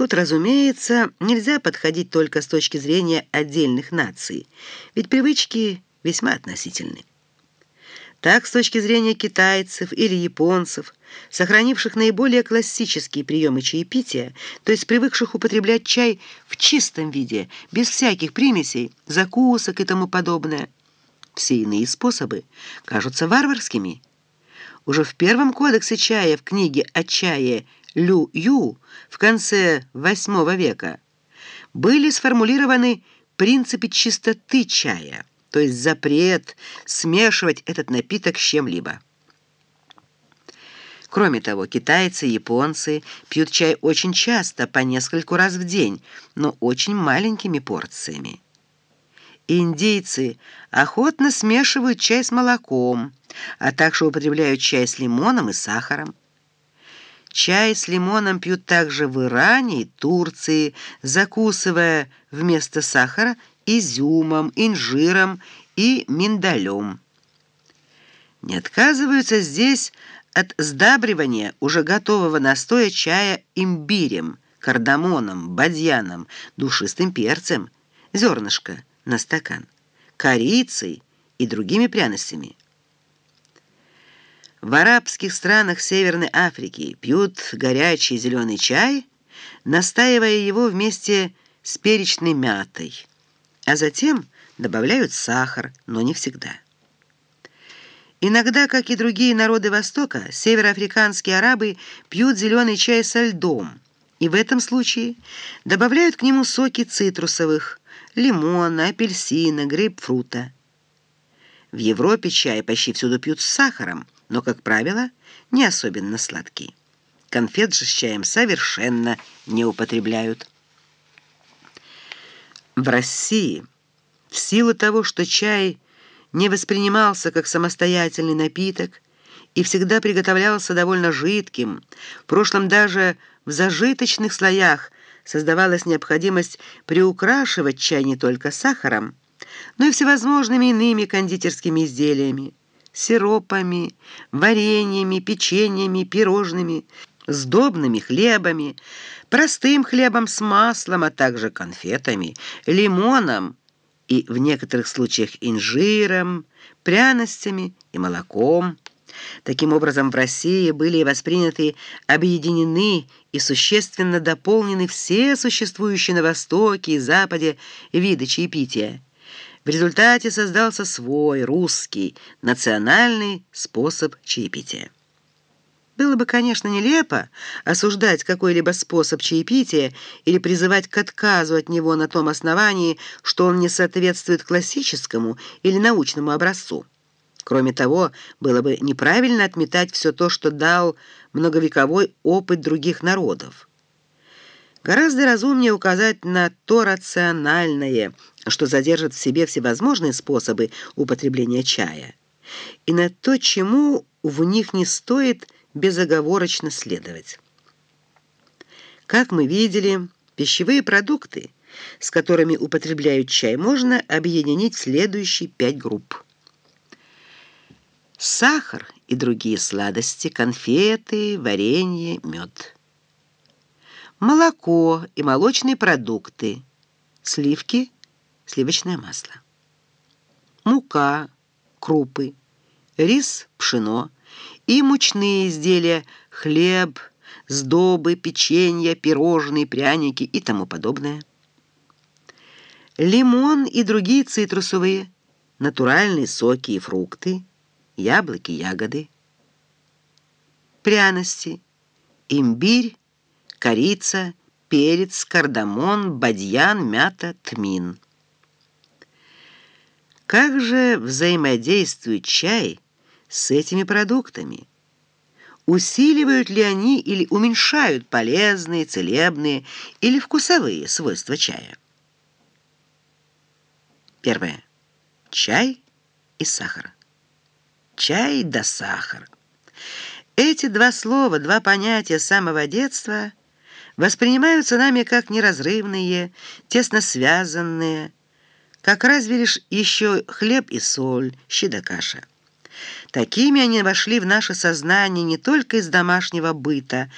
Тут, разумеется, нельзя подходить только с точки зрения отдельных наций, ведь привычки весьма относительны. Так, с точки зрения китайцев или японцев, сохранивших наиболее классические приемы чаепития, то есть привыкших употреблять чай в чистом виде, без всяких примесей, закусок и тому подобное, все иные способы кажутся варварскими. Уже в первом кодексе чая в книге о чае Лю Ю в конце VIII века были сформулированы принципы чистоты чая – то есть запрет смешивать этот напиток с чем-либо. Кроме того, китайцы и японцы пьют чай очень часто, по нескольку раз в день, но очень маленькими порциями. Индейцы охотно смешивают чай с молоком, а также употребляют чай с лимоном и сахаром. Чай с лимоном пьют также в Иране и Турции, закусывая вместо сахара изюмом, инжиром и миндалем. Не отказываются здесь от сдабривания уже готового настоя чая имбирем, кардамоном, бадьяном, душистым перцем, зернышко на стакан, корицей и другими пряностями. В арабских странах Северной Африки пьют горячий зеленый чай, настаивая его вместе с перечной мятой а затем добавляют сахар, но не всегда. Иногда, как и другие народы Востока, североафриканские арабы пьют зеленый чай со льдом, и в этом случае добавляют к нему соки цитрусовых, лимона, апельсина, грейпфрута. В Европе чай почти всюду пьют с сахаром, но, как правило, не особенно сладкий. Конфет же с чаем совершенно не употребляют. В России, в силу того, что чай не воспринимался как самостоятельный напиток и всегда приготовлялся довольно жидким, в прошлом даже в зажиточных слоях создавалась необходимость приукрашивать чай не только сахаром, но и всевозможными иными кондитерскими изделиями, сиропами, вареньями, печеньями, пирожными, сдобными хлебами, простым хлебом с маслом, а также конфетами, лимоном и в некоторых случаях инжиром, пряностями и молоком. Таким образом, в России были восприняты, объединены и существенно дополнены все существующие на Востоке и Западе виды чаепития. Результате создался свой русский национальный способ чаепития. Было бы, конечно, нелепо осуждать какой-либо способ чаепития или призывать к отказу от него на том основании, что он не соответствует классическому или научному образцу. Кроме того, было бы неправильно отметать все то, что дал многовековой опыт других народов. Гораздо разумнее указать на то рациональное, что задержит в себе всевозможные способы употребления чая, и на то, чему в них не стоит безоговорочно следовать. Как мы видели, пищевые продукты, с которыми употребляют чай, можно объединить в следующие пять групп. Сахар и другие сладости, конфеты, варенье, мед. Молоко и молочные продукты, сливки, сливочное масло. Мука, крупы, рис, пшено, и мучные изделия, хлеб, сдобы, печенья, пирожные, пряники и тому подобное. Лимон и другие цитрусовые, натуральные соки и фрукты, яблоки, ягоды. Пряности, имбирь, корица, перец, кардамон, бадьян, мята, тмин. Как же взаимодействует чай с этими продуктами? Усиливают ли они или уменьшают полезные, целебные или вкусовые свойства чая? Первое. Чай и сахар. Чай да сахар. Эти два слова, два понятия самого детства воспринимаются нами как неразрывные, тесно связанные, как разве лишь еще хлеб и соль, щи да каша. Такими они вошли в наше сознание не только из домашнего быта,